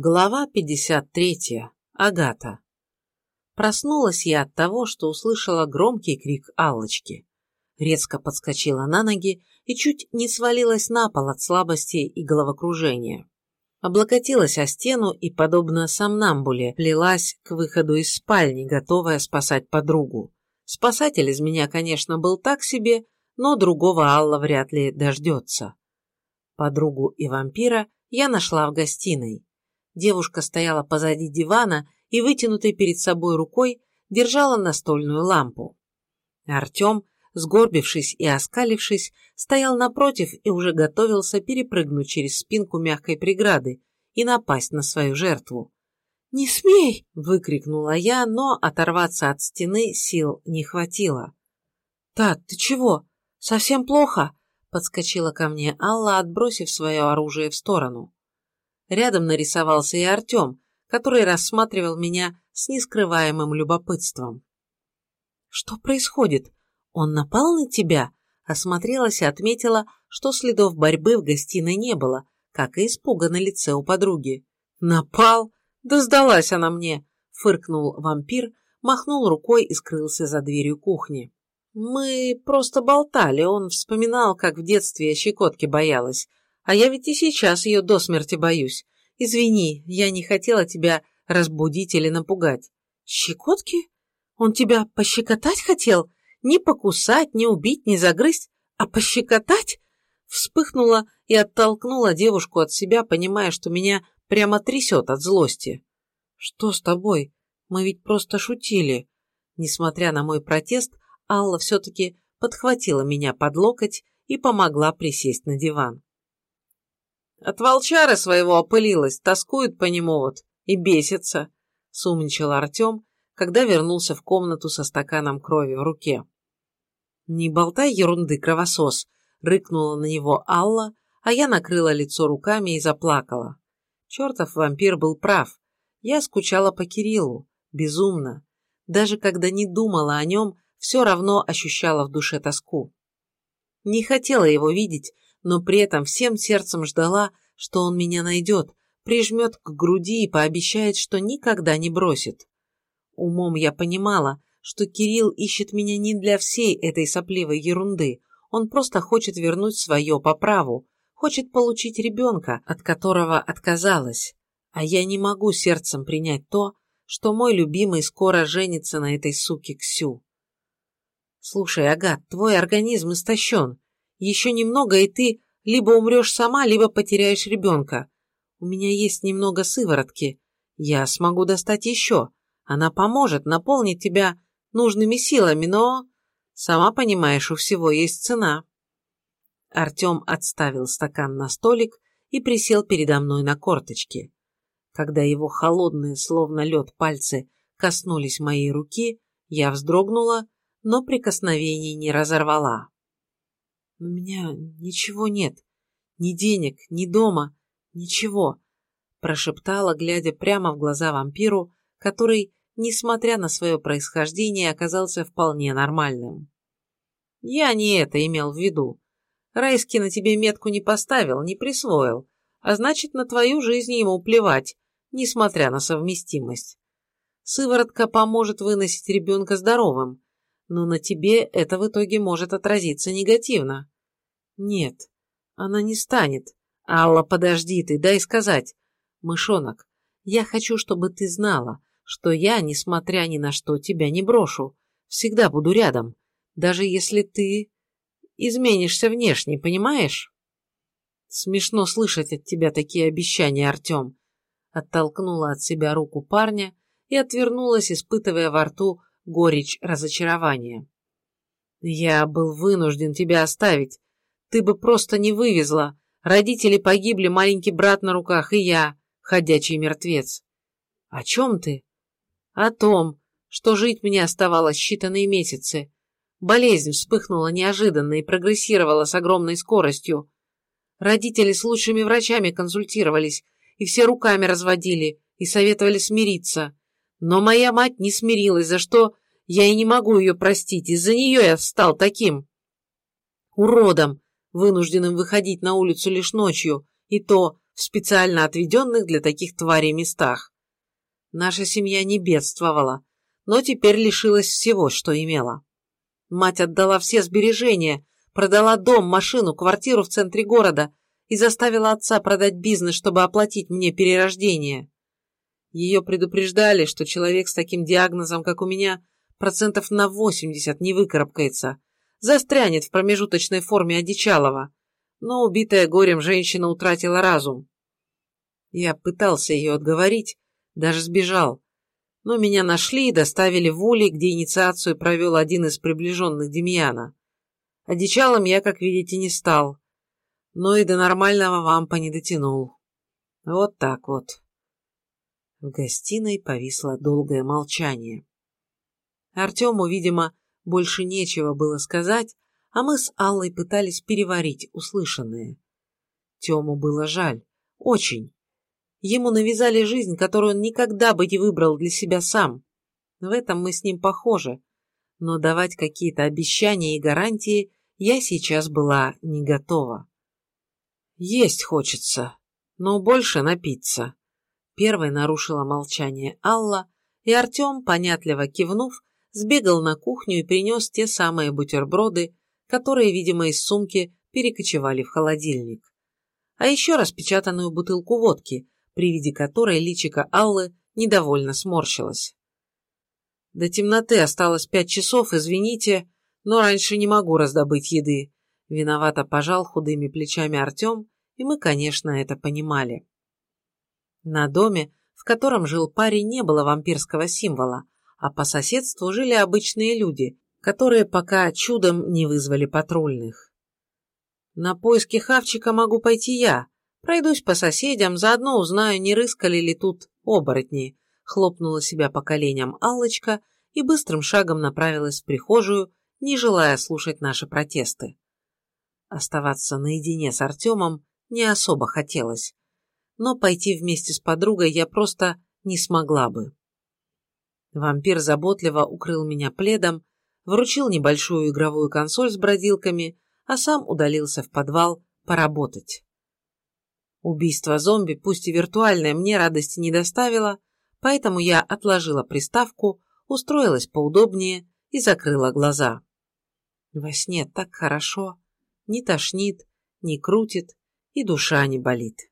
Глава 53. Агата. Проснулась я от того, что услышала громкий крик Аллочки. Резко подскочила на ноги и чуть не свалилась на пол от слабости и головокружения. Облокотилась о стену и, подобно сомнамбуле, плелась к выходу из спальни, готовая спасать подругу. Спасатель из меня, конечно, был так себе, но другого Алла вряд ли дождется. Подругу и вампира я нашла в гостиной. Девушка стояла позади дивана и, вытянутой перед собой рукой, держала настольную лампу. Артем, сгорбившись и оскалившись, стоял напротив и уже готовился перепрыгнуть через спинку мягкой преграды и напасть на свою жертву. «Не смей!» – выкрикнула я, но оторваться от стены сил не хватило. «Тат, ты чего? Совсем плохо?» – подскочила ко мне Алла, отбросив свое оружие в сторону. Рядом нарисовался и Артем, который рассматривал меня с нескрываемым любопытством. «Что происходит? Он напал на тебя?» Осмотрелась и отметила, что следов борьбы в гостиной не было, как и испуга на лице у подруги. «Напал? Да сдалась она мне!» — фыркнул вампир, махнул рукой и скрылся за дверью кухни. «Мы просто болтали, он вспоминал, как в детстве щекотки боялась, а я ведь и сейчас ее до смерти боюсь. Извини, я не хотела тебя разбудить или напугать. Щекотки? Он тебя пощекотать хотел? Не покусать, не убить, не загрызть, а пощекотать? Вспыхнула и оттолкнула девушку от себя, понимая, что меня прямо трясет от злости. Что с тобой? Мы ведь просто шутили. Несмотря на мой протест, Алла все-таки подхватила меня под локоть и помогла присесть на диван. От волчара своего опылилась, тоскует по нему вот и бесится, сумничал Артем, когда вернулся в комнату со стаканом крови в руке. «Не болтай ерунды, кровосос!» — рыкнула на него Алла, а я накрыла лицо руками и заплакала. Чертов вампир был прав. Я скучала по Кириллу. Безумно. Даже когда не думала о нем, все равно ощущала в душе тоску. Не хотела его видеть, но при этом всем сердцем ждала, что он меня найдет, прижмет к груди и пообещает, что никогда не бросит. Умом я понимала, что Кирилл ищет меня не для всей этой сопливой ерунды, он просто хочет вернуть свое по праву, хочет получить ребенка, от которого отказалась. А я не могу сердцем принять то, что мой любимый скоро женится на этой суке Ксю. Слушай, Агат, твой организм истощен. Еще немного, и ты либо умрешь сама, либо потеряешь ребенка. У меня есть немного сыворотки. Я смогу достать еще. Она поможет наполнить тебя нужными силами, но... Сама понимаешь, у всего есть цена. Артем отставил стакан на столик и присел передо мной на корточки. Когда его холодные, словно лед, пальцы коснулись моей руки, я вздрогнула, но прикосновений не разорвала. У меня ничего нет. Ни денег, ни дома, ничего, прошептала, глядя прямо в глаза вампиру, который, несмотря на свое происхождение, оказался вполне нормальным. Я не это имел в виду. Райский на тебе метку не поставил, не присвоил, а значит, на твою жизнь ему плевать, несмотря на совместимость. Сыворотка поможет выносить ребенка здоровым, но на тебе это в итоге может отразиться негативно. Нет, она не станет. Алла, подожди ты, дай сказать. Мышонок, я хочу, чтобы ты знала, что я, несмотря ни на что, тебя не брошу. Всегда буду рядом, даже если ты изменишься внешне, понимаешь? Смешно слышать от тебя такие обещания, Артем. Оттолкнула от себя руку парня и отвернулась, испытывая во рту горечь разочарования. «Я был вынужден тебя оставить. Ты бы просто не вывезла. Родители погибли, маленький брат на руках, и я, ходячий мертвец». «О чем ты?» «О том, что жить мне оставалось считанные месяцы. Болезнь вспыхнула неожиданно и прогрессировала с огромной скоростью. Родители с лучшими врачами консультировались, и все руками разводили, и советовали смириться. Но моя мать не смирилась, за что я и не могу ее простить. Из-за нее я стал таким. Уродом, вынужденным выходить на улицу лишь ночью, и то в специально отведенных для таких тварей местах. Наша семья не бедствовала, но теперь лишилась всего, что имела. Мать отдала все сбережения, продала дом, машину, квартиру в центре города и заставила отца продать бизнес, чтобы оплатить мне перерождение. Ее предупреждали, что человек с таким диагнозом, как у меня, процентов на 80 не выкарабкается, застрянет в промежуточной форме одичалого. Но убитая горем женщина утратила разум. Я пытался ее отговорить, даже сбежал. Но меня нашли и доставили в Ули, где инициацию провел один из приближенных Демьяна. Одичалом я, как видите, не стал. Но и до нормального вампа не дотянул. Вот так вот. В гостиной повисло долгое молчание. Артему, видимо, больше нечего было сказать, а мы с Аллой пытались переварить услышанное. Тему было жаль. Очень. Ему навязали жизнь, которую он никогда бы не выбрал для себя сам. В этом мы с ним похожи. Но давать какие-то обещания и гарантии я сейчас была не готова. Есть хочется, но больше напиться. Первой нарушила молчание Алла, и Артем, понятливо кивнув, сбегал на кухню и принес те самые бутерброды, которые, видимо, из сумки перекочевали в холодильник. А еще распечатанную бутылку водки, при виде которой личико Аллы недовольно сморщилось. До темноты осталось пять часов, извините, но раньше не могу раздобыть еды. Виновато пожал худыми плечами Артем, и мы, конечно, это понимали. На доме, в котором жил парень, не было вампирского символа, а по соседству жили обычные люди, которые пока чудом не вызвали патрульных. На поиски хавчика могу пойти я. Пройдусь по соседям, заодно узнаю, не рыскали ли тут оборотни. Хлопнула себя по коленям Аллочка и быстрым шагом направилась в прихожую, не желая слушать наши протесты. Оставаться наедине с Артемом не особо хотелось, но пойти вместе с подругой я просто не смогла бы. Вампир заботливо укрыл меня пледом, вручил небольшую игровую консоль с бродилками, а сам удалился в подвал поработать. Убийство зомби, пусть и виртуальное, мне радости не доставило, поэтому я отложила приставку, устроилась поудобнее и закрыла глаза. Во сне так хорошо, не тошнит, не крутит и душа не болит.